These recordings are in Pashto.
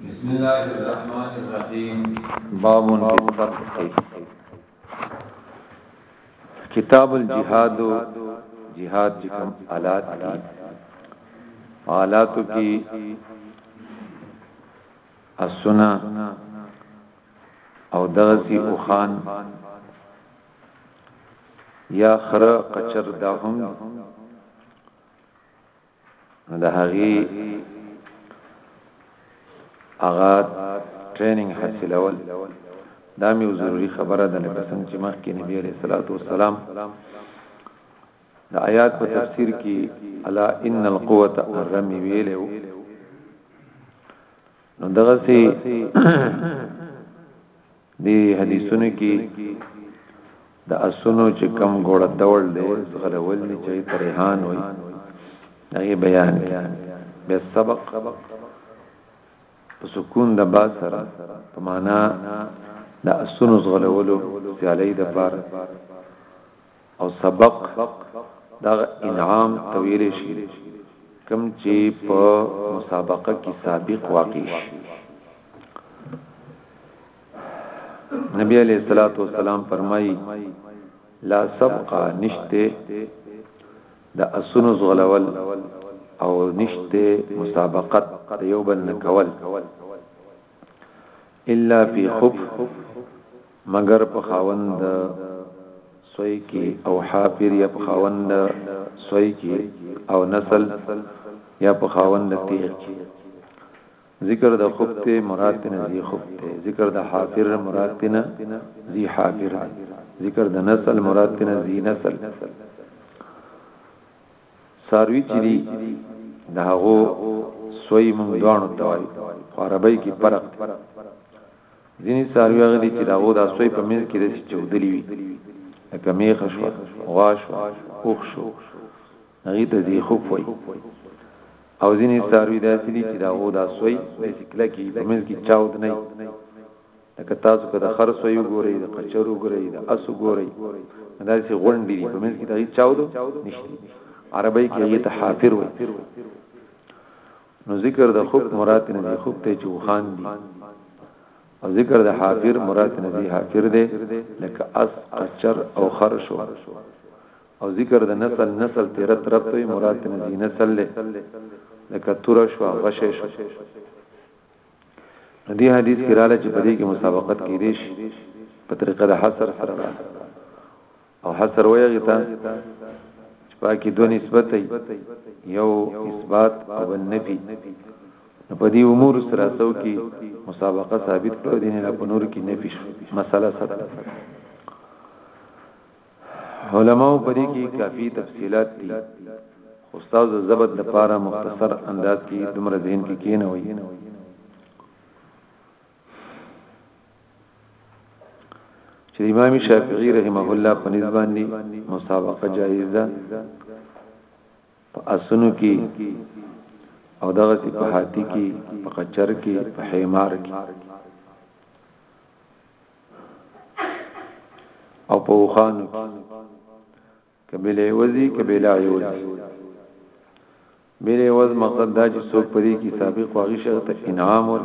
بسم الله الرحمن الرحیم باب فی الصدق کتاب الجهاد جهاد جکم آلات کی آلاتو کی السنه او دغسی او خان یا خره قچر دا هم نو د هغه هغه ټریننګ حاصلول دا مې ضروری خبره ده لکه څنګه چې مخکې نبی عليه الصلاه والسلام د آیات په تفسیر کې الا ان القوه الرمی ویلو نو دغه سي دې حدیثونو کې د اسونو چې کم ګوړه دول دی زغرول دي چې ترهان وي هغه بیان به سبق په سکون د با سره په معنا د اسونو زغرولو سیالي د پاره او سبق دا انعام تویل شي کم چې په مسابقه کې سابق واقع شي نبی علیہ الصلوۃ والسلام فرمایي لا سبق نشته د اسونو زغلول او نشته مسابقت یو بل نکول الا فی خب مګر په خاوند د سوی کی او حافر یا په خاوند د سوی کی او نسل یا په خاوند د تیغ کی ذکر د خب ته مراد نه زی خب ته ذکر د حافر مراد نه زی حافر ذکر د نسل مراد نه زی نسل ساروی چې دی د هغو سوی مونږ دوانو ته وایي خو عربی کې فرق دی ځینې ساروی هغه دي چې د هغو د سوی په منځ کې داسې چودلي وي لکه میخه شو غوا شو اوښ شو هغه ته ځي خوب وایي او ځینې ساروی داسې دي چې د هغو د سوی داسې کلکې په منځ کې چاود نه لکه تاسو که د خر سوی وګورئ، د قچر وګورئ، د اس وګورئ، نو دا داسې غونډې دي، په منځ کې د هغوی چاودو نشته. عربۍ کې هغوی ته حافر وایي. نو ذکر د خوک مراد ترې نه دی، خوک ته یې چې اوښان دي. او ذکر د حافر مراد ترې نه دی، حافر دی لکه اس، قچر او خر شو. او ذکر د نسل، نسل تېره طرف ته وي، مراد ترې نه دی نسل دی، لکه توره شوه، غشی شو. نو دې حدیث کې رااله چې په دې کې مسابقت کې دي شي په طریقه د حصر سره ده او حصر وایي ته چې پاکي دوه نسبت یو اثبات او نفي نو په دې امور سره څو کې مسابقه ثابت کړو دي نه په نور کې نفي مسله ثابت علماو په دې کې کافي تفصيلات دي خو استاد زبد د پاره مختصر انداز کې دومره ذهن کې کینه وي چې امام شافعي رحمه الله په نسبت دي مسابقه جایز ده په اسنو کې او دغه په هاتی کې په قچر کې په حمار کې او په وخانو کې کبیله وزي کبیله وزي بیره وز مقصد دا چې څوک پرې کې سابق واغی شغه ته انعام ور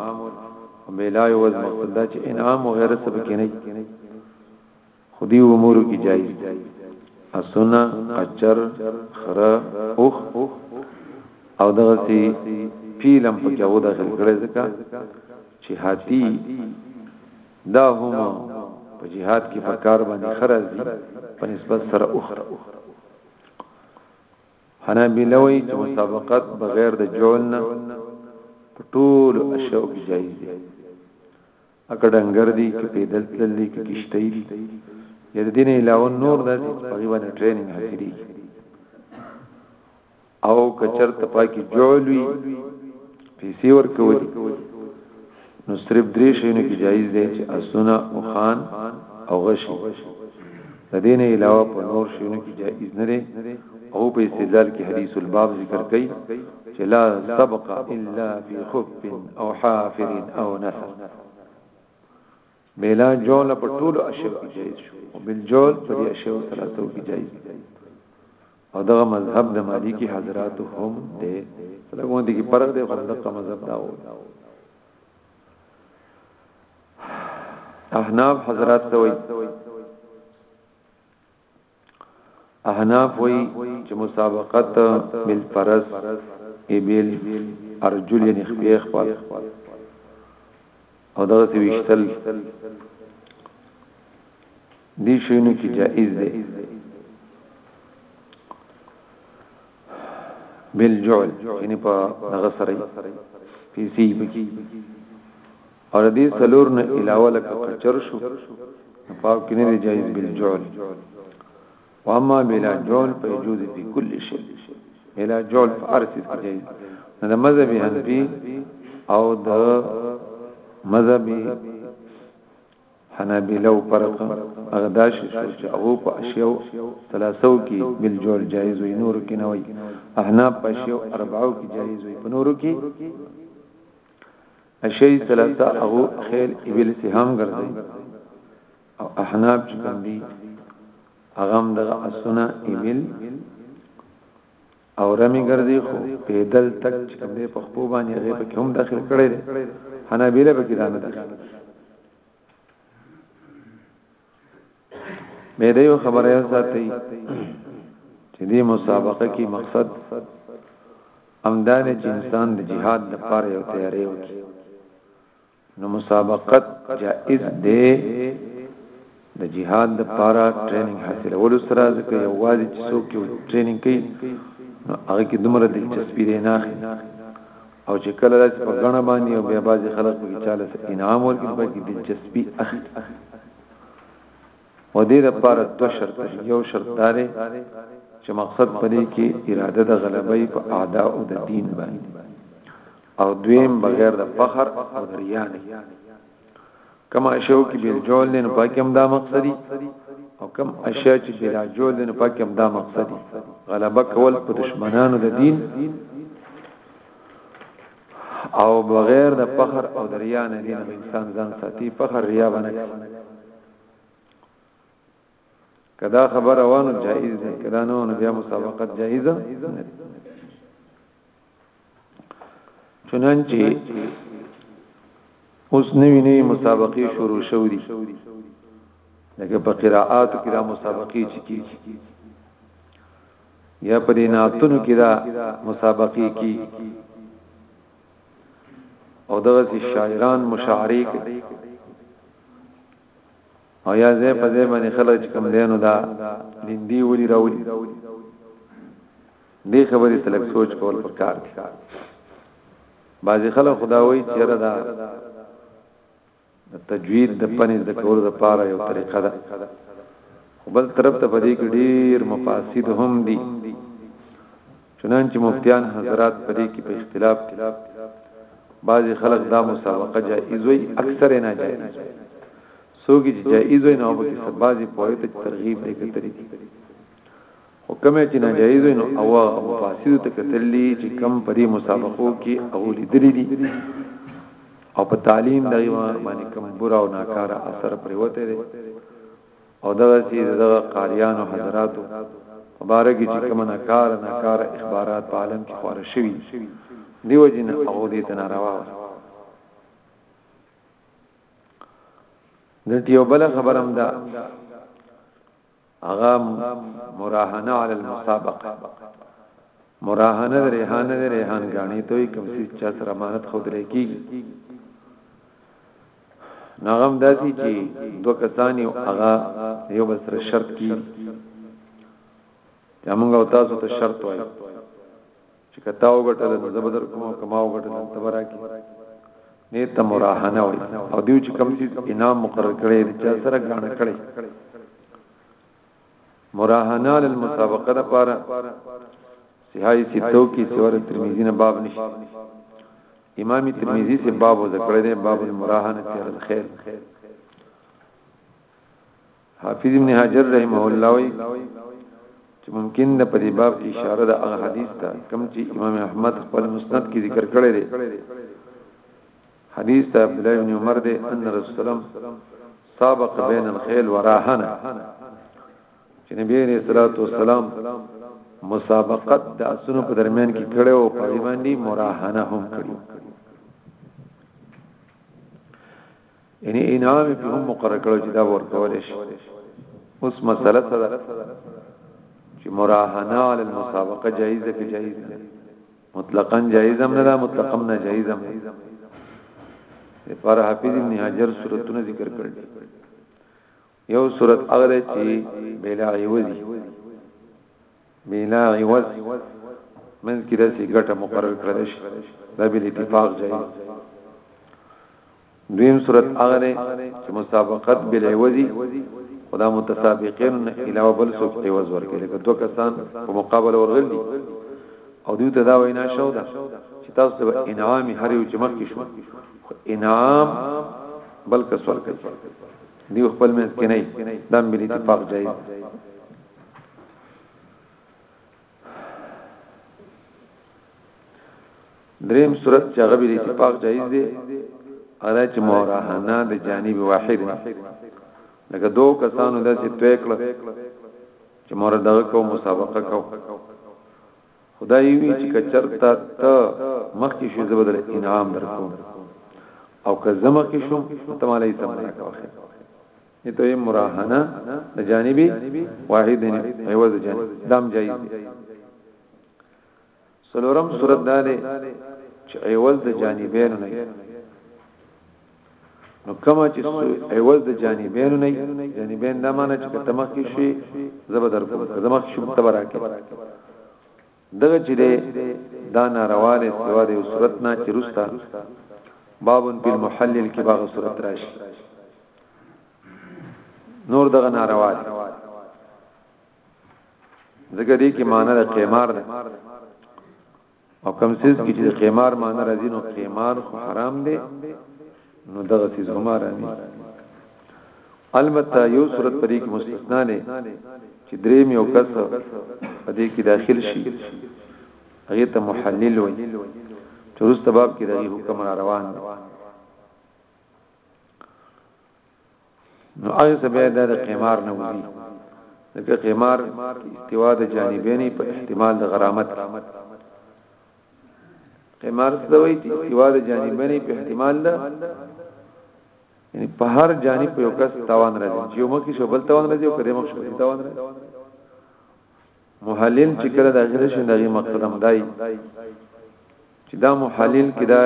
او بیلا وز مقصد دا چې انعام او غیره سبب کې نه خودي امور کې جایز دي اسنا اچر خرا اوخ او دغه سي پیلم پکې و داخل کړي ځکه چی هاتی دا هم په جهاد کی په کار باندې خرج دي په نسبت سره اخرى حنابلة وی چې مسابقت بغیر د جول نه په ټول اشیاء کې جایز دي اګه ډنګر دي کې پیدل تلل دي کې کشته دي یردین علاوه نور د تقریبا ټریننګ حاصلې او کچرته پاکي جوړوي پیسې ورکوي نو صرف درې شینو کې جایز دی چې اسونه او خان او غشي د دین علاوه په نور شینو کې جایز نه دی او په استدلال کې حدیث الباب ذکر کړي چې لا سبق الا في خف او حافر او نسر میلا جول په ټولو اشیاو کې جایز شو او بل جول په دې اشیاو ثلاثو کې جایز دی او دغه مذهب د مالکی حضرات هم دی لګون دي کې فرق دی خو دغه مذهب دا و احناف حضرات ته وایي احناف وی چې مسابقت بالفرس ابل ارجل یعنی خپیخ پر او دغه سی وشتل دی شینو کې جائز دی بالجعل یعنی په دغه سره پیسې بکی او دې څلور نه علاوه لکه کچر شو پاو کې نه جایز بل جول واما بلا جول په جوز په کل شي بلا جول په ارث کې جایز نه د مذهب حنفي او د مذهب حنابلو فرق هغه داش چې هغه په اشیاء ثلاثو کې بل جول جایز وي نور کې نه وي احناف په اشیاء اربعو کې جایز وي په نورو کې اشعری ثلاثه هغه خیل ابل سهام ګرځي او احناب چې کوم دي هغه هم د اسونه ابل او رمی ګرځي خو پیدل تک چې کوم دي په خپو باندې هغه په کوم داخل کړي حنابلہ به کې دانه داخل به دې یو خبره ساتي چې دې مسابقه کې مقصد امدانه چې انسان د جهاد لپاره یو تیاری وکړي نو مسابقت جائز دی د جهاد لپاره ټریننګ حاصلولو سره ځکه یو واځي چې څوک یو ټریننګ کوي نو هغه کې دومره دلچسپي دی نه اخلي او چې کله راځي په غنه باندې او بیا بعضي خلک په کې چاله انعام ورکړي په کې دلچسپي اخلي او دې لپاره دوه شرط یو شرط داري چې مقصد پدې کې اراده د غلبې په اعداء او د دین باندې او دویم بغیر د فخر او ریا نه کما شو کې بل جول دین پاکم دا مقصدی او کم اشیاء چې بلا جول دین پاکم دا مقصدی غلبه کول په دشمنانو د دین او بغیر د فخر او دریا نه دین انسان ځان ساتي فخر ریا باندې کدا خبر روانو جائز ده کدا نه نو بیا مسابقت جائزه نه چنانچه اوس نوی نوی مسابقه شروع شو دي لکه په قراءات کې دا مسابقه چې کیږي یا په دیناتونو کې دا مسابقه کی او دغه شاعران مشاعره کوي او یا زه په دې باندې خلک چې کوم دینو دا لیندي ولي راولي دې خبرې تلک سوچ کول پکار دي بعضی خلک خدا وایي چې را دا د تجوید د پنځ د کولو لپاره یو طریقه ده بل طرف ته په دې کې ډیر مفاسد هم دي چنانچه مفتیان حضرات په دې کې په اختلاف دي بعضی خلک دا مسابقه جایز وي اکثر نه جایز وي څوک چې جایز وي نو په کې سبازي پوهه ته ترغیب دی کتلی او کومه چې نه جایز وي نو او مفاسد ته کتلی چې کم په دې مسابقو کې او لیدلې دي او په تعلیم دغه باندې کم برا او ناکاره اثر پریوته دي او دا چې دغه قاریانو حضراتو په باره کې چې کوم نه کار نه کار اخبارات په عالم کې خور شوي دیو جن او دې تنا روا د دیو بل خبرم دا اغا مراهنه علی المسابقه مراهنه ریحانه ریحان غاڼې توي کوم چې چا سره امانت خود لري کیږي ناغم دادی چې دو کسان یو هغه یو بل سره شرط کی چې موږ او تاسو ته شرط وای چې کتا وګټل نو زبدر کوم کما وګټل تبرا کی نه ته مراهنه وای او دیو چې کم سیس انعام مقرر کړي چې سره غاڼه کړي مراهنه للمسابقه د پاره صحای ستو کې سور ترمذی نه باب نشته امام ترمذی سے باب ذکر دی باب المراهنه فی الخيل حافظ ابن حجر رحمه الله وی چې ممکن د په باب کې اشاره د هغه حدیث ته کوم چې امام احمد خپل مسند کې ذکر کړی دی حدیث د عبدالله ابن عمر دی ان رسول سلام سابق بین الخیل وراهن چې نبی علیہ الصلوۃ والسلام مسابقت د اسونو په درمیان کې کړي او په باندې مراهنه هم کړي یعنی انعام په هم مقرر کړو چې دا ورکول شي اوس مسله ده چې مراهنه علی المسابقه جایز ده که جایز نه مطلقاً جائز هم نه ده مطلقاً نه جائز هم نه لپاره حافظ ابن حجر صورتونه ذکر کړل یو صورت اغره چې بلا عوضی بلا عوض من کې داسې ګټه مقرر کړل شي دا به اتفاق جائز دویم صورت هغه دی چې مسابقت بل عوضی خدا متسابقین علاوه بل څوک عوض ورکړي لکه دوه کسان په مقابله ورغلي او دوی ته دا وینا شو دا چې تاسو ته انعام هر یو چې مخکې شو انعام بل کس ورکړي دی خپل منځ کې نه دا ملي اتفاق جایز دریم صورت چې هغه به اتفاق جایز دی هغه چې موراهنا د جانب واحد لکه دو کسانو د چې توې کړ چې مور دغه کو مسابقه کو خدای وی چې کچرتا ته مخکې شو زبدل انعام درکو او که زمکه شو ته مالای سمونه کوي ته یې مراهنه د جانبي واحد نه عوض جان دام جایز سلورم صورت دا دی چې عوض د جانبین نه نو کما چې عوض د جانبین نه جانبین دا معنی چې تمخ شي زبر در کوم زمخ شي تبراکه دغه چې دی دا ناروا دی سوا د یو صورت نه چې رستا بابن په محلل کې باغ صورت راشي نور دغه ناروا دی ځکه دې کې معنی د قیمار ده او کوم څه کې چې قیمار معنی راځي نو قیمار خو حرام دی نو دغه څه زما رامي البته یو صورت پرې کې مستثنا نه چې درې میو کس په دې کې داخل شي هغه ته محلل وي چې روسته باب کې دغه حکم را روان دی نو هغه ته به د قمار نه وځي لکه قمار استوا د جانبینی په احتمال د غرامت قمار څه وایي چې استوا د جانبینی په احتمال ده یعنی په هر جانب په یو کس تاوان راځي چې یو مخ کې شو بل تاوان راځي او کله مخ شو تاوان راځي محلل چې کله داخل شي دغه مقصد هم دای چې دا محلل کې دا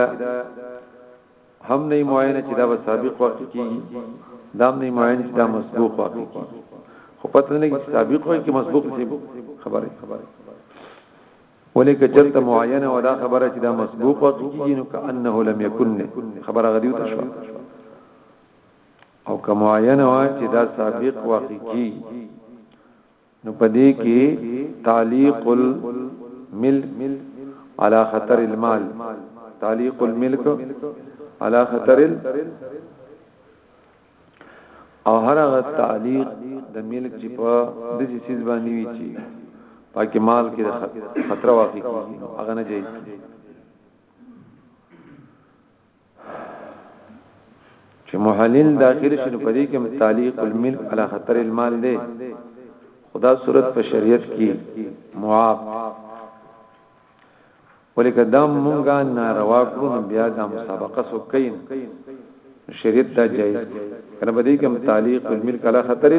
هم نه معاینه چې دا به سابق وخت کې دا هم نه معاینه چې دا مسبوق وخت کې خو پته نه کې سابق وخت کې مسبوق شي خبره خبره ولې کچلته معاینه ولا خبره چې دا مسبوق وخت کې نو کانه لم یکن خبره غدیو تشو او کمعاینه وا چې دا سابق وخت کې نو په دې کې تعلیق الملک علی خطر المال تعلیق الملک علی خطر ال او هر هغه تعلیق د ملک چې په دې چیز باندې وی چی پاکي مال کې خطر واقع کیږي هغه نه جایز چې محلل داخل شنو پدې کې متعلق الملک علی خطر المال دی خدا صورت په شریعت کې معاف ولیک دا مونږه ناروا کړو بیا د مسابقه سو کین شریعت دا جایز کنه بده کې متعلق الملک علی خطر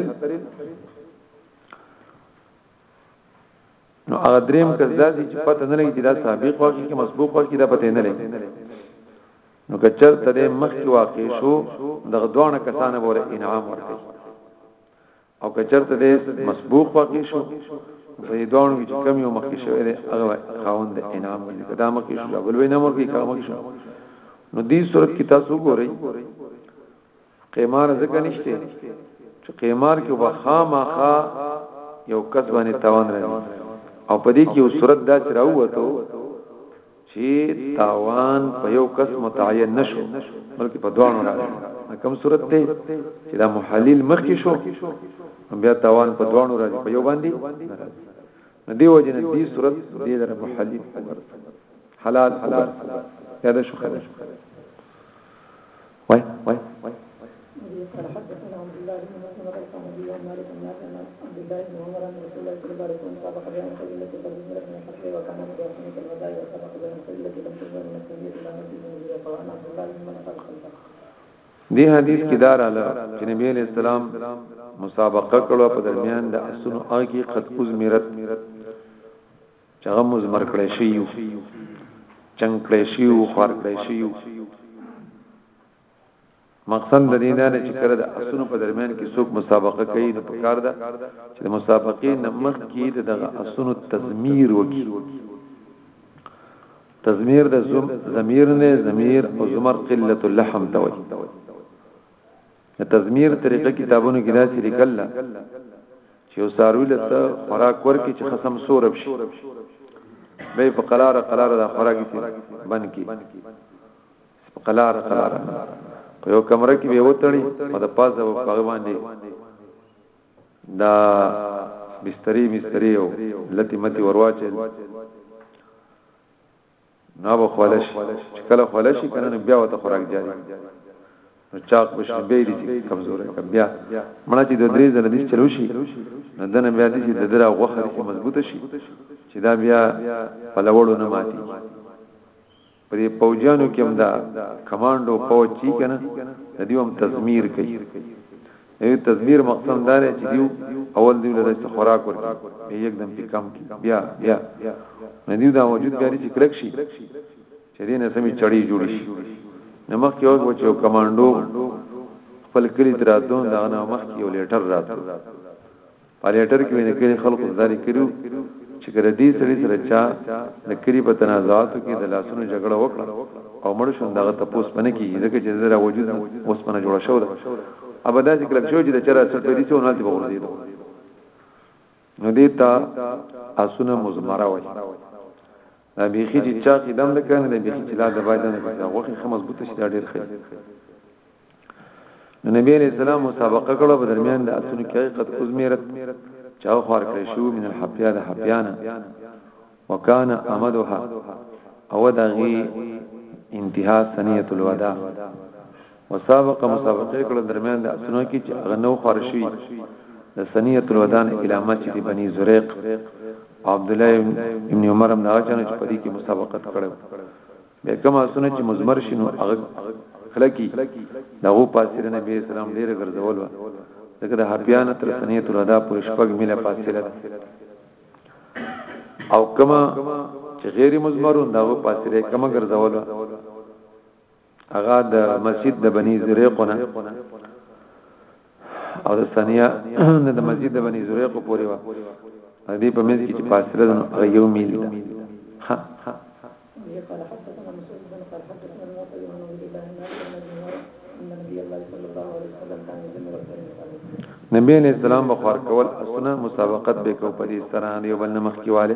نو هغه دریم کس دا چې پته نه لګي چې دا سابق واقع کې مسبوق واقع دا پته نه لګي نو که چرته د مخکې واقع شو دغه دوه کسانه بوله انعام ورکړي او که چرته د مسبوق واقع شو په دې دوه کې کم یو مخکې شوی دی هغه خاوند انعام دی دا مخکې شو بل وینه مخکې کار مخکې شو نو دې صورت کې تاسو ګورئ قیمار ځکه نشته چې قیمار کې به خامخا یو کس باندې تاوان راځي او په دې کې یو صورت دا چې راووتو چې تاوان په یو کس متعین نشو بلکې په دوه راځي کوم صورت ته چې دا محلل مخکې شو بیا تاوان په دوه راځي په یو باندې نو دی وجه نه دې صورت دې در محلل حلال حلال یاد شو خبره وای وای دی حدیث کې دار اله چې نبی علیہ السلام مسابقه کړو په درمیان د اسونو اګي قد کوز میرت چې هغه موږ مر کړی شوي یو چنګ کړی شوي یو خوار کړی شوي یو مقصد د دې نه چې کړه د اسونو په درمیان کې څوک مسابقه کوي نو پکار ده چې د مسابقې نمخ کې د دغه اسونو تزمیر وکړي تزمیر د زمیر نه زمیر او زمر قلت اللحم توي د تزمیر طریقه کتابونو کې داسې لیکل چې یو ساروی لته خوراک ورکړي چې خصم سورب شي به په قلاره قلاره د خوراک سي بن کی په قلاره قلاره په یو کمره کې به وتړي او د پاسه په هغه باندې دا بستری مستری او لتی متی ورواچل نو به خلش چې کله خلش کنه نو بیا وته خوراک جاری نو چاق بشي به دي کمزور بیا مړه چې د درې ځله دې چلو شي نو دنه بیا دې د درا غوخه دې مضبوطه شي چې دا بیا په لوړو نه ماتي پرې پوجانو کې هم دا کمانډو پوج چی کنه د دې هم تزمیر کوي ای تزهیر مقصد دا دی چې دیو اول دیو له دې خوراک ورکړي یک دم کې کم کی بیا بیا نه دیو دا وجود غاری چې کلک شي چې دینه سمې چړی جوړ شي نو مخ کې یو چې کمانډو خپل کلی تراتون دا نه مخ کې یو لیټر راتو په ليټر کې د کلي خلکو ته دا ليکلي وو چې که د دې سړي سره چا د کلي په تنازعاتو کې د لاسونو جګړه وکړه او مړ شو دغه تپوس پنه کیږي ځکه چې زره وجود اوس پنه جوړ شو ده ابدا چې کلک شو چې د چر اثر پدې څو نه دی بغورځیدو نو دیتا اسونه مزمره وای دا بیخی چې چا کې دم د کنه دی بیخی چې دا د بایدن کې دا وخت خه مضبوط شي ډیر ښه نو نبی علیہ السلام مسابقه کړو په درمیان د اسونو کې حقیقت کوز میرت چاو خور کړی شو من الحبیا د حبیانا وکانا امدها او دغه انتها سنیه الوداع وسابقه مسابقه کړه درمیان د اسنو کې چې هغه نو خارشي د سنیه الودان علامه چې دی بني زریق عبد الله ابن عمر هم دا چانه چې پدې کې مسابقت کړو به کوم اسنه چې مزمر شنو هغه خلکی دغه پاسره نبی اسلام ډیر ګرځول و دغه د حبیان تر سنیه الودا په شپږ میله فاصله او کما چې غیر مزمرون دغه پاسره کما ګرځول هغه د مسجد د بنی زریق نه او د ثانیه د مسجد د بنی زریق پورې و دې په منځ کې چې فاصله ده هغه یو میل ده ها ها نبی علیہ السلام بخار کول اسنا مسابقت به کو په دې سره یو بل مخ کیواله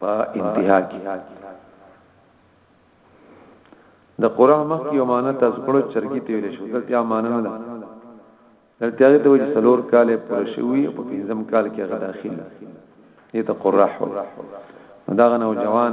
په انتها کې د قران مخ یو معنی تاسو کړو چرګی ته ویل شو دلته یا معنی نه ده دلته هغه ته وایي څلور کال پر شوی په پنځم کال کې هغه داخل دي ته قرح دا غنو جوان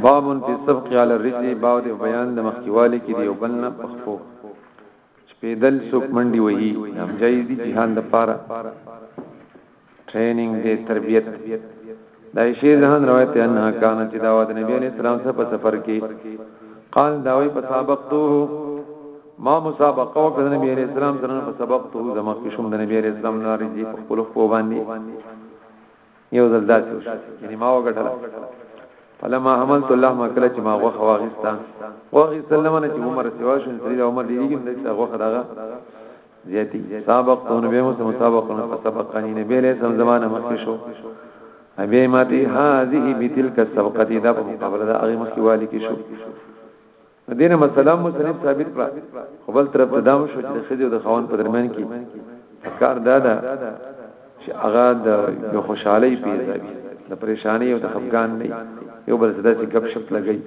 باب فی السبق علی الرجل باب د بیان د مخکیوالي کې دی وبلنه پخپو سپیدل سوک منډي وهي هم جاي دي جهان د پاره ټریننګ دی تربیت دا شی ځان روایت انها کان چې دا د نبی علی السلام سره په سفر کې قال دا وی په سابقته ما مسابقه وکړه نبی علی السلام سره په سبقته زما کې شوم د نبی علی السلام لارې په خپل خو باندې یو ځل داسې وشو یعنی ما وګټله فلما حملت الله ما کله چې ما غوخه واغستا واغی سلمنه چې عمر سیوا شو سړي عمر دیږي نو چې غوخه داغه زیاتی سابق تون به مو مسابقه نه سبقانی نه بیره سم زمانه مخکې شو ابي ماتي هذه بتلك السبقه دا په مقابله دا هغه مخکې والي کې شو دینه مسله مصنف ثابت کړه خپل طرف ته دام شو چې خځه د خوان په درمیان کې کار دادا چې هغه د یو خوشحالي پیدا وي د پریشانی او د خفګان نه یو بل سره چې غب شپ لګي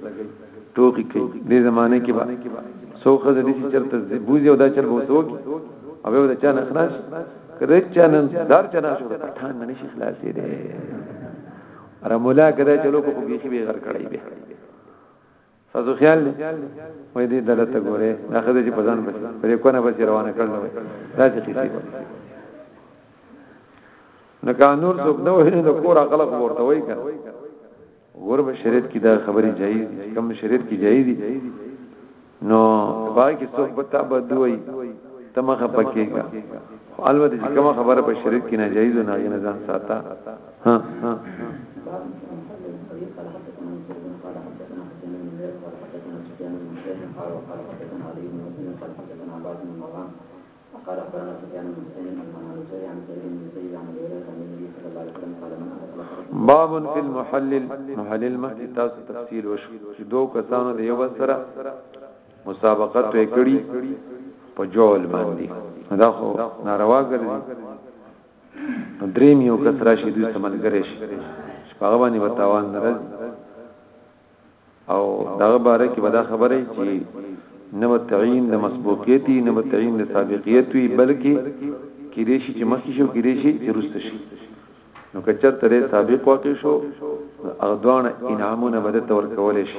ټوکی کوي د زمانه کې با سو خځه دې چې چرته بوزي او دا چر بوسو کې او یو د چا نه خلاص کړي چا نه دار چا نه شو پټان نه شي خلاصې دي را مولا کدا چلو کو بيخي به غر کړی به تاسو خیال دی وای دې دلته ګوره دا خدای چې پزان پسې پرې کو نه پسې روانه کړل وای دا چې کیسه وای نه قانون څوک نه وای نه کور غلط ورته وای کړ ګور به شریعت کې دا خبرې جایز کم شریعت کې جایز دي نو باقي څوک به تا بدوي تمخه پکېګا البته چې کومه خبره په شریعت کې ناجایز نه نه ځان ساته ها قال اخبرنا سفيان بن حسين عن محمد الزهري عن سعيد بن سعيد عن ابي هريره عن النبي صلى الله عليه وسلم قال من اطلق باب في المحلل محلل مخکې تاسو تفصیل وشو چې دوه کسانو د یو سره مسابقه توې کړي په جول باندې دا خو ناروا ګرځي نو دریم یو کس راشي دوی سره ملګری شي چې هغه باندې به تاوان نه راځي او دغه باره کې به دا خبره چې نه به تعین د مسبوقیت نه به تعین د سابقیت وي بلکې کې دې شي چې مخکې شو کې دې شي چې روسته شي نو که چرته سابق واقع شو هغه دوه انعامونه به د تور کولې شي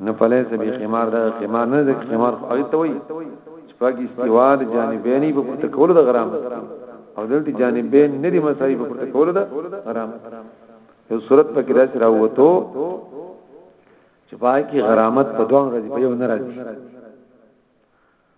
نه پلیس به خمار دا خمار نه د خمار خو ته وي چې پاکي استواد جانبین په پورته کول د غرام او دلته جانبین نه دي مساوي په پورته کول د غرام یو صورت په کې راځي راوته چې پای کې غرامت په دوه غزي په یو نه راځي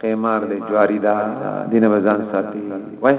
قيمار دی جواری ده دینه به ځان ساتي وای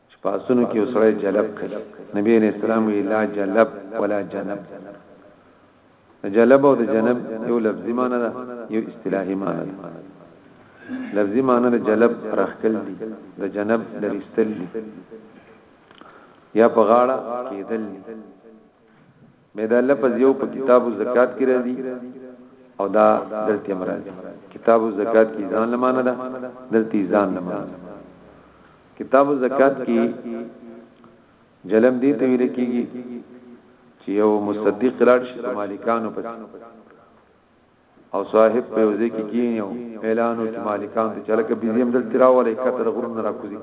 چې پاسونو کې وسړی جلب کوي نبی علیہ السلام وی لا جلب ولا جنب جلب او د جنب یو لفظي معنی ده یو اصطلاحي معنی ده لفظي معنی د جلب راخل دي د جنب لريستل دي یا په غاړه کېدل دي بیا دا لفظ یو په کتاب الزکات کې راځي او دا دلته مرادي کتاب الزکات کې ځان لمانه ده دلته ځان لمانه کتاب الزکات کې جلم دې ته ویل کېږي چې یو مصدق لاړ شي مالکانو پس او صاحب په یو ځای کې کینی او اعلان وکړي مالکان ته چې لکه بيزیم دلته راولې کتر غرونه راکوزي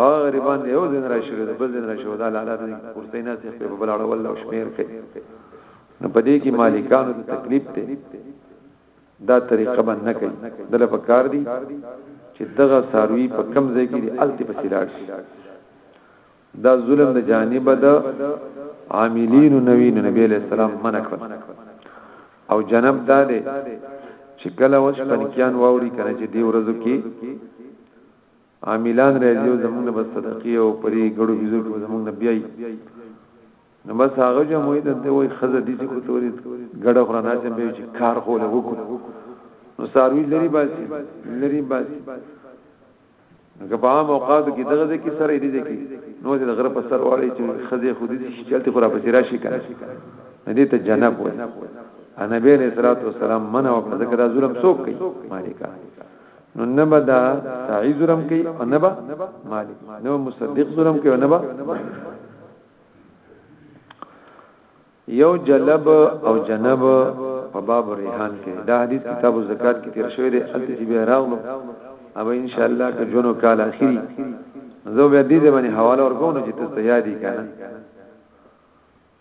او غریبان یو ځین راشي د بل ځین راشي ودا لاله د کرسي نه څخه په بل اړول او شمیر کوي نو په دې کې مالکان ته تکلیف ته دا طریقه باندې نه کوي دله په کار دي چې دغه ساروی په کم ځای کې دی الته په سلاړ شي دا ظلم د جانب د عاملین نوی نبی علیہ السلام منع کړ او جنب دا دی چې کله وس پنکیان واوري کنه چې دی ورځو کې عاملان راځي او زمونږ بس صدقې او پرې ګړو بيزو کې زمونږ نبيای نو بس هغه چې موږ د دوی خزه دي چې کوتوري ګړه خرانه چې به چې کار خو له وکړو نو ساروی لري باسي لري باسي هغه په عام اوقاتو کې دغه ځکه سره دې دي کې نو چې د غره په سر واړی چې خزه خو دې شي چلته خو را پسې راشي کنه دې ته جنب وای انا بیر اسرات والسلام منع وکړه ځکه دا ظلم څوک کوي مالکا نو نبا دا سعی ظلم کوي او نبا مالک نو مصدق ظلم کوي او نبا یو جلب او جنب په باب ریحان کې دا حدیث کتاب الزکات کې تیر شوی دی الته چې به راغلو او ان شاء الله که جنو کال اخیری زه به دې دې باندې حواله ورکوم چې ته تیاری کړه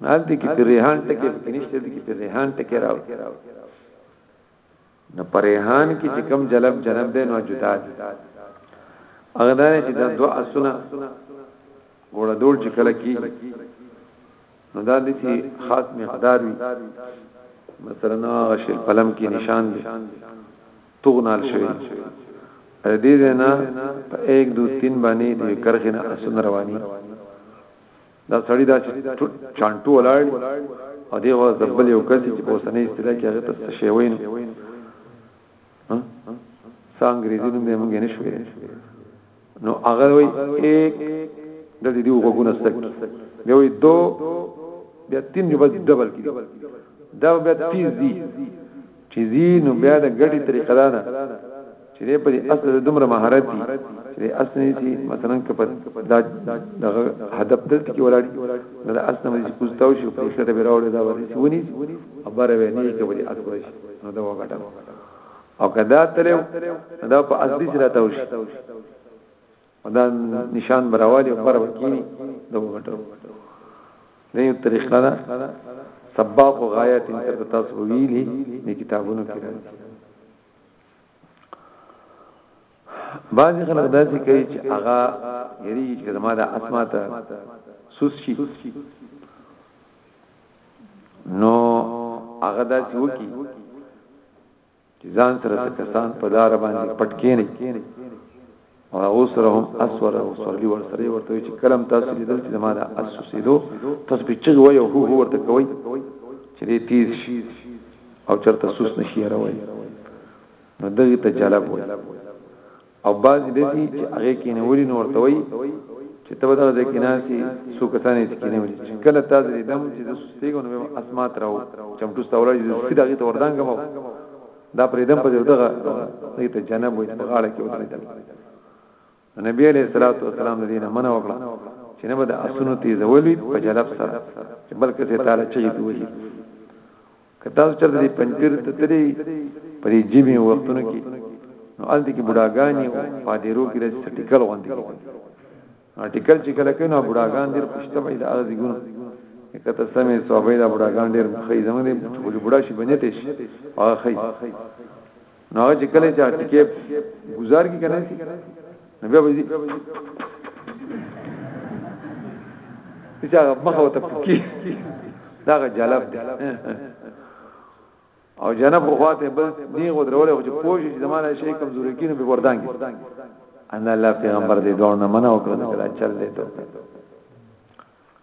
نالته کې پر ریحان ټکي کې نشته کې پر ریحان ټکي راو نو پریحان کې چې کم جلب جنب دی نو جدا دي هغه دا چې دا دوه اسونه ګوړه دول چې کله کی نو دا د چې خاص مقدار وي مثلا نو هغه شل پلم کې نشان دي تغنال شوی دې نه په 1 2 3 باندې د کرخنه اسونه رواني دا سړی دا چې چانټو ولاړ او دی هو زبل یو کس چې په اوسنۍ اصطلاح کې هغه ته شی وین سانګریزی نوم یې مونږ نه شوې نو هغه وی 1 د دې دی وګونه سک دی وی 2 بیا 3 بیا ډبل کې دا بیا 30 دی چې دي نو بیا د ګټي طریقه دا ده چې دې په اصل د دومره مهارت دي چې اصل نه دي مثلا که په دا د هدف دلته کې ولاړ نو د اصل نه دي کوستاو شي په شته به راوړي دا ورسي ونی خبره وې نه کې ولې اصل شي نو دا وګټه او کدا تلو دا په اصلي سره تاوش دا نشان براوالي او پر وکینی دا وګټو نه یو طریقه ده سباق او غایت انتر تاسو ویلي د کتابونو کې راځي بعضی خلک داسې کوي چې هغه یری چې زما د اسما ته سوس شي نو هغه داسې وکي چې ځان سره څه کسان په لار باندې پټ کینی او هغه سره هم اسور او سورلی ور سره ورته چې کلم تاسو لیدل چې زمانه اسوسیدو تاسو به چې وای او هو ورته کوي چې دې تیز شي او چرته سوس نشي راوي نو دغه ته جلب وي او بعضی دسی چه هغه کینولی نو ورته وای چه ته به دغه ځای کې ناسی سو کسان یې کینولی چه کله تا زه لیدم چه زه سستیګم نو به اسما ته راو چمټوس ته ولاړ زه سپید هغه ته وردانګم دا پریدم په دغه دې ته جنب وې په غاړه کې ودرېدل نبی علیہ الصلوۃ والسلام دې نه منع وکړه چې نه به د اسونو تیزولې په جلب سره بلکې ته تعالی چي دوی که تاسو چرته دی پنځپیر ته تللی په دې جمی وختونو کې نو الته کې بډاګانی او پادیرو کې د سټیکل غوندي ارټیکل چې کله کینو بډاګان ډیر خوشته وي د ارزي ګونو کته سمې صوبې د بډاګان ډیر مخې زمونږ د بډا شي بنې ته شي هغه خي نو هغه چې کله چې ټیکې گزار کی کنه شي نو بیا وځي چې هغه مخه وته پکی دا جلب دی او جنب خواته بل دی غدرول او چې پوجي چې زمانه شي کمزوري کینو به وردانګي ان الله پیغمبر دې دوه نه منع وکړه چې چل دې ته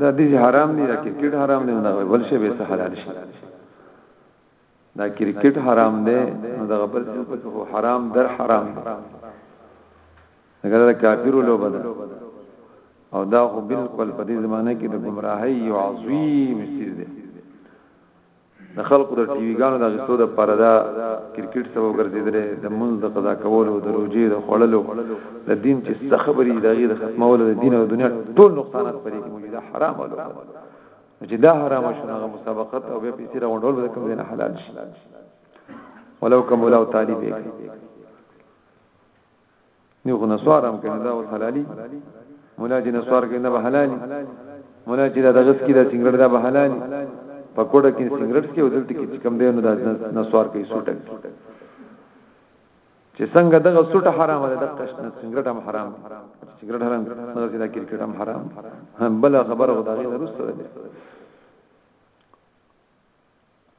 دا دې حرام دی دا کرکټ حرام دی دا بل شی به حلال شي دا کرکټ حرام دی دا بل شی په حرام در حرام دی اگر دا کافر لو بدل او دا خو بالکل په دې زمانه کې د گمراهۍ یو عظیم سیز دی د خلکو د ټي وي ګانو د اخیستو لپاره دا کرکټ سبب ګرځیدلی، د لمونځ د قضا کولو، د روژې د خوړلو، د دین چې څه خبرې دي د هغې د ختمولو، د دین او د دنیا ټول نقصانات په دې کې موجود دي، دا حرامه لوبه ده، نو چې دا حرامه شوه نو هغه مسابقت او بیا پیسې راغونډول به د کوم ځای نه حلال شي؟ ولو که ملا او طالب یې کړي. نو خو نسوار هم کنه دا حلالي مولا چې نسوار کنه به حلالي مولا چې دا دغس کې دا سنگرټ دا به حلالي پکوړه کې سنگرټ کې ودلته کې کم دی نو دا نسوار کې سوټه چې څنګه دغه سوټه حرامه ده دغه سنگرټ هم حرام سنگرټ حرام دغه چې دا کرکټ هم حرام بل خبره خدای ورسره ده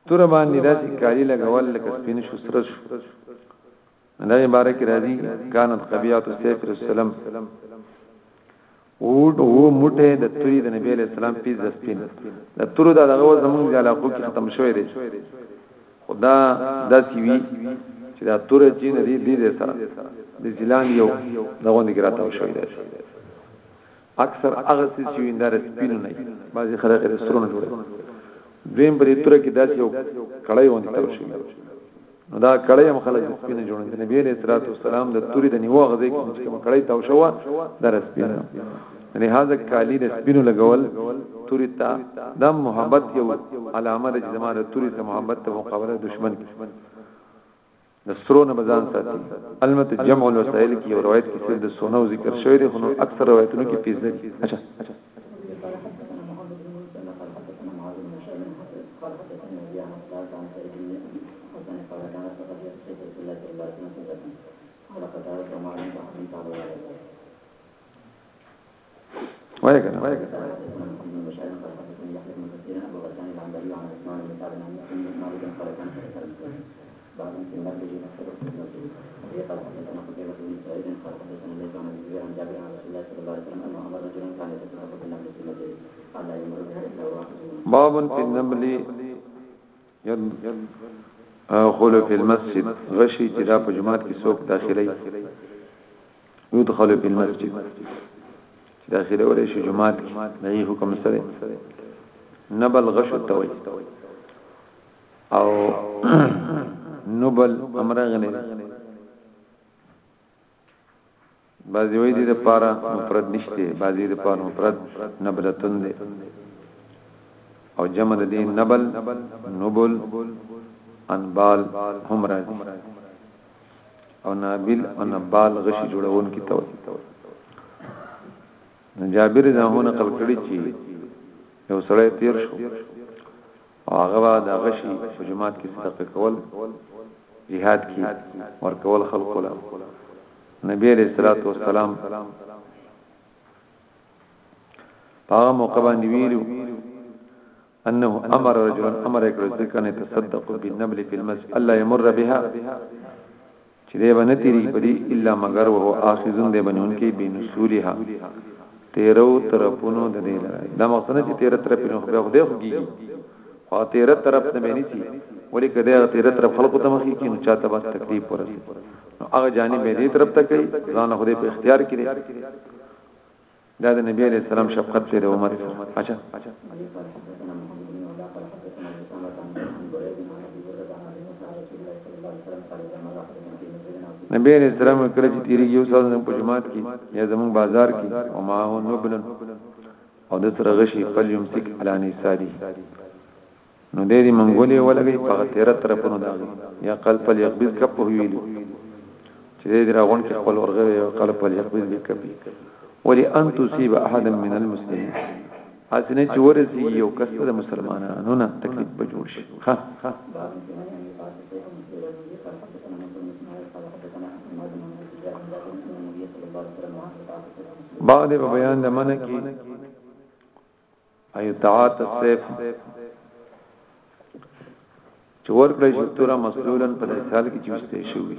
توره باندې داسې کالی لګول لکه سپین شو سر شو دا عبارت کې راځي کانت قبیات سیف السلام او او موټه د توري د نبی له سلام پیز د سپین د تورو د دغه زمونږ د علاقو کې ختم شوی دی خدا داسې وی چې دا تور چې نه دی دې سره د ځلان یو دغه نګراتاو شوی دی اکثر هغه څه چې ویندار سپینو نه بعضی خلک یې سرونه جوړي دویم بری تر کې داسې یو کړای ونی تر شي نو دا کړی هم خلک سپینه جوړ دي نبی علیہ الصلوۃ والسلام د توري د نیو غزې کوم چې کوم کړی تاو شو در سپینه لہذا کالی د سپینو لګول توري تا د محبت یو علامه د زماره توري ته محبت ته مقابله دشمن د سرو نه به ځان ساتي البته جمع الوسائل کې یو روایت کې صرف د سونو ذکر شوی دی خو نو اکثر روایتونو کې پیسې دي اچھا وای کنه وای کنه باب في النمل يدخل في المسجد غشي چې دا په جماعت کې څوک داخلي يدخل في المسجد داخله ولې شو جماعت کې نه حکم سره نبل غش توي او نبل امر غني بعضی وی دي د پاره مفرد نشته بعضی د پاره مفرد نبلتون دي او جمع د دې نبل نبل انبال هم راځي او نابل او نبال غشي جوړون کی ته نو جابر زمو نقل کړی چې یو سړی تیر شو او هغه د غشي په جماعت کې صدقه کول jihad کې ورکول خلق له نبی علیہ الصلوۃ والسلام هغه موقع باندې ویلو انه امر رجلا امر یې کړو ځکه نه تصدق بالنبل فی المس الله یمر بها چې دی باندې تیری پدی الا مگر وهو اخذون دی باندې انکی بنسولها تیرو طرفونو د دې لاره دا مقصد نه چې تیر طرف نو خو خدای خو کیږي خو تیر طرف نه مې نسی ولی کده تیر طرف خلقو ته مخې کې نو چاته بس تکلیف ورسي نو هغه جانب دې طرف ته کوي ځان خدای په اختیار کې دا د نبی علیہ السلام شفقت تیر عمر سره اچھا نبی علیہ السلام کله چې تیری یو ساز زموږ په جماعت کې یا زموږ بازار کې او ما هو نبلن او د سره غشي فلیمسک علانی سادی نو دې دې منګولې ولګي په تیره طرفونو داغي یا قلب په یقبیز کپ ویلي چې دې راغون کې خپل ورغه یو قلب په یقبیز دې کپي ولی ان تصيب احد من المسلمين اسنه چې ورسي یو کس د مسلمانانو نه تکلیف به جوړ شي ها بعد بیان د منکی اي تعات السيف چې ورکړې شو تر مسلولن په حال کې چوستې شوې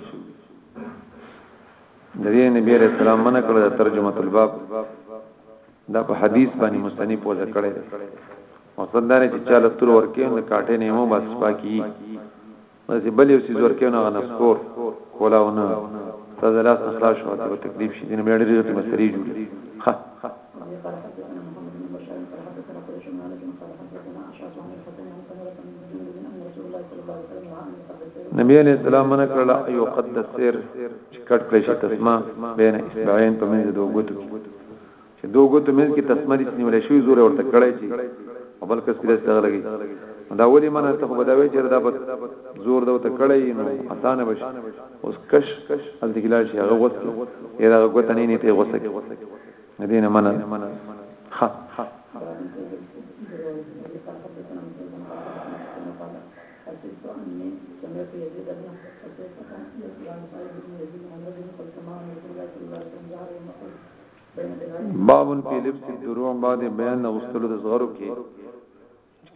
د دې نبی عليه السلام منه کړو د ترجمه الباب دا په حدیث باندې مستنی پوزه کړې مصدر چې چاله تر ورکې د کاټې نیمو بس پاکي ورته بل یو څیز ورکې نه غنه سپور کولاونه ساده لاس نه خلاص شو ته تکلیف شي دین مې ډېرې ته مسلې جوړې ها نبی علیہ السلام منع کړل ایو قد سر کټ کړی شي تسمه بین اسبعین په منځ دوه ګوتو چې دوو ګوتو منځ کې تسمه دي چې نیول شوی زور یې ورته کړی چې په بل کس کې داسې دغه لګي نو دا ولې منه ته خو به دا وایې چې دا به زور ده ورته کړی نو اسانه به شي اوس کش هلته کې لاړ شي هغه غوڅ کړي یا دغه ګوته نه نیتې غوڅ کړي نه دینه منه ښه باب فی لبس الدروع بعد بیان د غسل د زغرو کې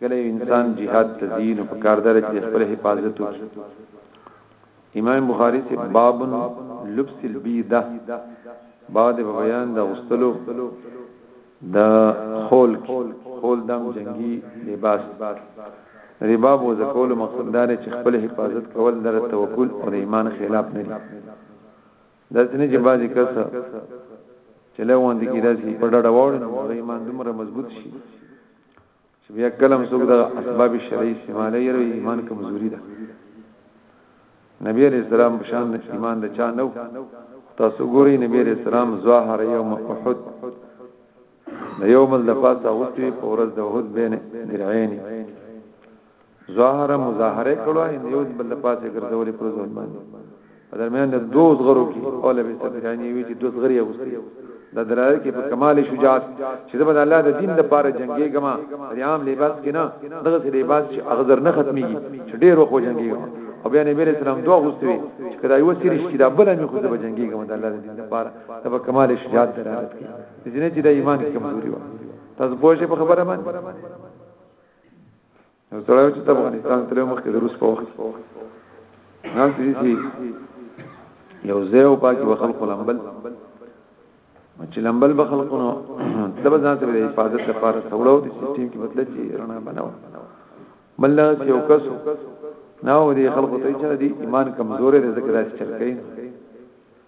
کله انسان jihad تدین په کار دره چې خپل حفاظت وکړي امام بخاری سے باب لبس البیده بعد بیان د غسل د خول خول دم جنگی لباس رباب و زکول مقصد دار چې خپل حفاظت کول در توکل او ایمان خلاف نه دا څنګه چې بعضی کس چې له وړاندې کې راځي په ډډه وړي نو ایمان دومره مضبوط شي چې بیا کلم څوک د اسباب شرعي استعمال یې وي ایمان کمزوري ده نبی علیہ السلام په شان ایمان د چا نو تاسو ګوري نبی علیہ السلام ظاهر یوم احد د یوم د پاسه اوسې په ورځ د احد بین درعین ظاهره مظاهره کړو ان یو بل د پاسه ګرځولې پر ځول باندې په درمیان د دوه زغرو کې اول به سبحانی وی چې دوه زغری اوسې د درای کې په کمال شجاعت چې د الله د دین د پاره جنگي ګما ریام لباس کې نه دغه لباس چې اغزر نه ختميږي چې ډېر وخت جنگي ګما او بیا نبی رسول الله دوه غوستوي چې کدا یو سری شي دا بل نه خو د جنگي ګما د الله د دین د پاره د کمال شجاعت درات کې ځینې چې د ایمان کمزوري و تاسو پوه شئ په خبره باندې نو سره چې افغانستان تر مخکې د روس په وخت نه دي چې یو ځای او پاکي وخل خلمبل چې لمبل به خلقونو د بزان ته د حفاظت لپاره سوړو د سیستم کې مطلب چې رڼا بناو بل چې یو کس نو دې خلقو ته چې دي ایمان کمزورې ده ځکه دا چې چل کین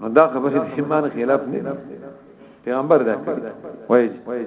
نو دا خبره د ایمان خلاف نه ده پیغمبر دا کوي وایي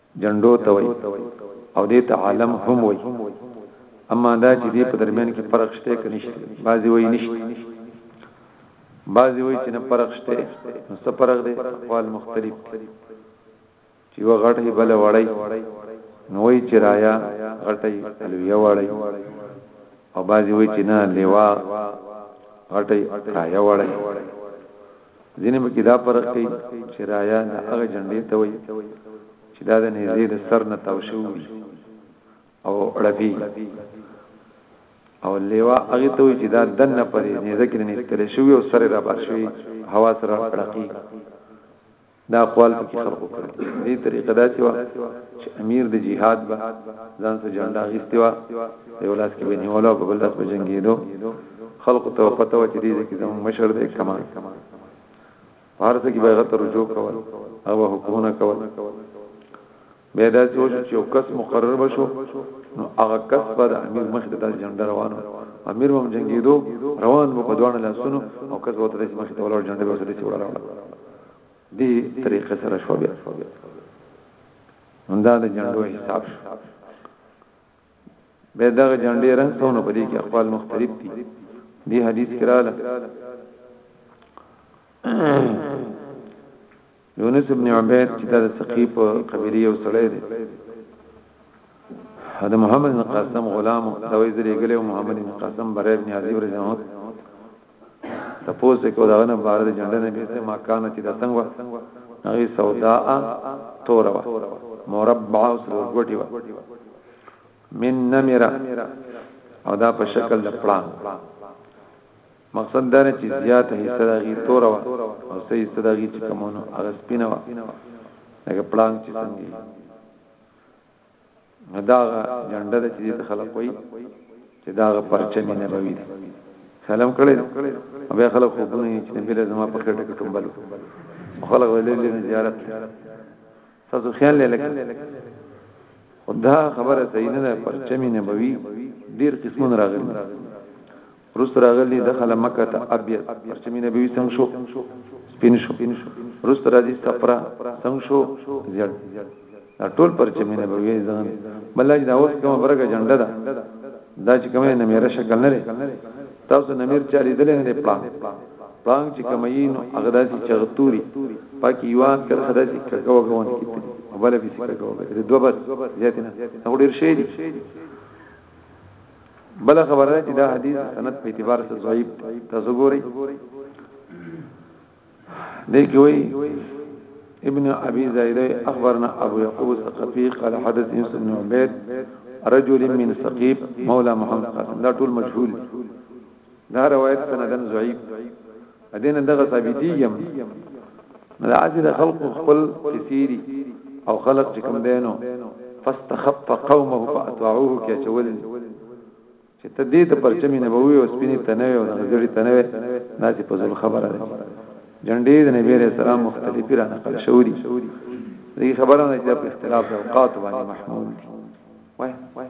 جندو ته وای او دې ته عالم هم وای اما دا چې دې په درمیان کې فرق شته کې نشته بعضی وای نشته بعضی وای چې نه فرق شته نو څه فرق دی اقوال مختلف چې و غټي بل وړي نو وای چې رایا غټي الوی وړي او بعضی وای چې نه لیوا غټي رایا وړي ځینې پکې دا فرق کوي چې رایا د هغه جنډې ته وایي چې دا د نيزې د سر نه تاو شوی او اړبي او لیوا هغه ته وایي چې دا دنه پرې نيزه کې نه استل شوی او سر را بار شوی هوا سره اړقي دا خپل پکې فرق کوي دې طریقه دا چې چې امیر د جهاد به ځان ته جنډا غیستوا یو لاس کې به نیولا په بل لاس به جنگیدو خلق ته پته و چې دې کې زموږ مشر دې کمال فارس کې به غته رجوع کول او حکومت کول به دا سوچ چې یو کس مقرر بشو نو هغه کس به د امیر مخ ته د جنډ روانو امیر هم جنگیدو روان مو په دوانه لاسونو او کس وته د مخ ته ولور جنډ به سره چې ولاړ دی طریقه سره شو بیا همدا د جنډو حساب شو به دغه جنډې رنگ څونه په دې کې اقوال مختلف دي دی حدیث کراله یونس ابن عبید چې د ثقيف قبيله او سړی دی دا محمد بن قاسم غلام دا وی زری ګلې محمد بن قاسم برای ابن عزیز رضی الله تپوس کو دا نه بار د جنډه نبی ته ما کان چې دا څنګه هغه سودا توروا مربع او سلور ګټي وا من نمره او دا په شکل د پلان مقصد دا نه چې زیات حصہ دغه توروا او سې حصہ دغه چې کمونو هغه سپینوا هغه پلان چې څنګه نو دا جنډه د چې خلک وایي چې دا پرچم نه بوي سلام کړي بیا خلک خو بونه چې نبی له زما په خټه کې ټومبلو خلک ولې له زیارت تاسو خیال لکه خدا خبره صحیح نه ده پرچم نه بوي ډیر قسمونه راغلي رست راغلی دخل مکه ته ابيض پرچمی نبوي څنګه شو سپین شو رست راځي صفرا څنګه شو زیړ دا ټول پرچمی نبوي ځان بلج دا اوس کوم برګه جنډه ده دا چې کومه نه میره شکل نه لري تاسو نه میر چالي دلې نه پلان پلان چې کومین اغداسي چغتوري پاکي یوان کړه خداسي کګوګون کیته وبله به سکګوګ دوه بس زیاتنه نو ډیر شي بل خبره چې دا حدیث سند په اعتبار سره ضعیف تاسو ګورئ دغه وی ابن ابي زايده اخبرنا ابو يعقوب الثقفي قال حدث يوسف بن عبيد رجل من ثقيف مولى محمد قاسم دا ټول مجهول دا روایت سندن ضعیف دین دغه ثابتېږي هم راځي د خلق خپل کثيري او خلق چې کوم دینو فاستخف قومه فاتبعوه کې چول چې ته دې ته پرچمې نه بوي او سپینې تنوي او غزړې تنوي دا چې په ځل خبره ده جنډې د نبی رسول الله مختلفي را نقل شوې دي دې خبره نه چې په اختلاف او قات باندې محمول دي وای وای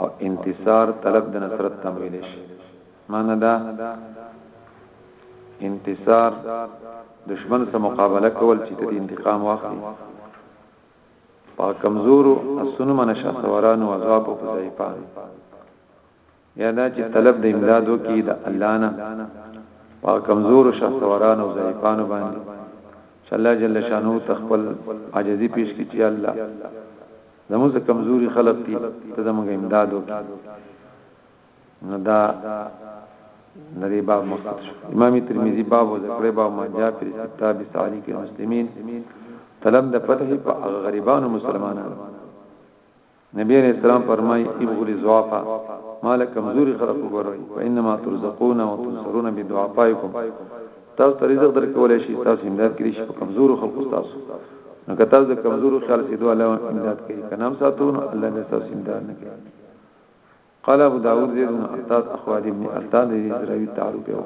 او انتصار طلب د نصرت تمویل شي معنی دا انتصار دشمن سره مقابله کول چې د انتقام واخلي په کمزورو اسونو باندې شاسوارانو عذاب او ضعیفان یا دا چې طلب د امدادو کې د الله نه په کمزورو شاسوارانو ضعیفانو باندې چې الله جل شانو تخپل عاجزي پیش کړي چې الله زموږ د کمزوري خلک دي ته زموږ امداد وکړي نو دا نری باب مقصد شو امام ترمذی باب او ذکر باب ما جاء فی استتاب سعلی کې مسلمین طلب د فتح په غریبانو مسلمانانو نبی علیہ السلام فرمای ایبغل زوافا مال کمزوری خلق وګورئ فانما ترزقون وتنصرون بدعافائکم تاسو ته رزق درکولای شي تاسو امداد کړئ شي په کمزورو خلکو تاسو نو که تاسو د کمزورو خیال سي دوه الله امداد کوي کنه هم ساتون الله به تاسو امداد نه کوي قال ابو داود زيد بن عطاد اخواد ابن عطاد اسرائيل تعرف یو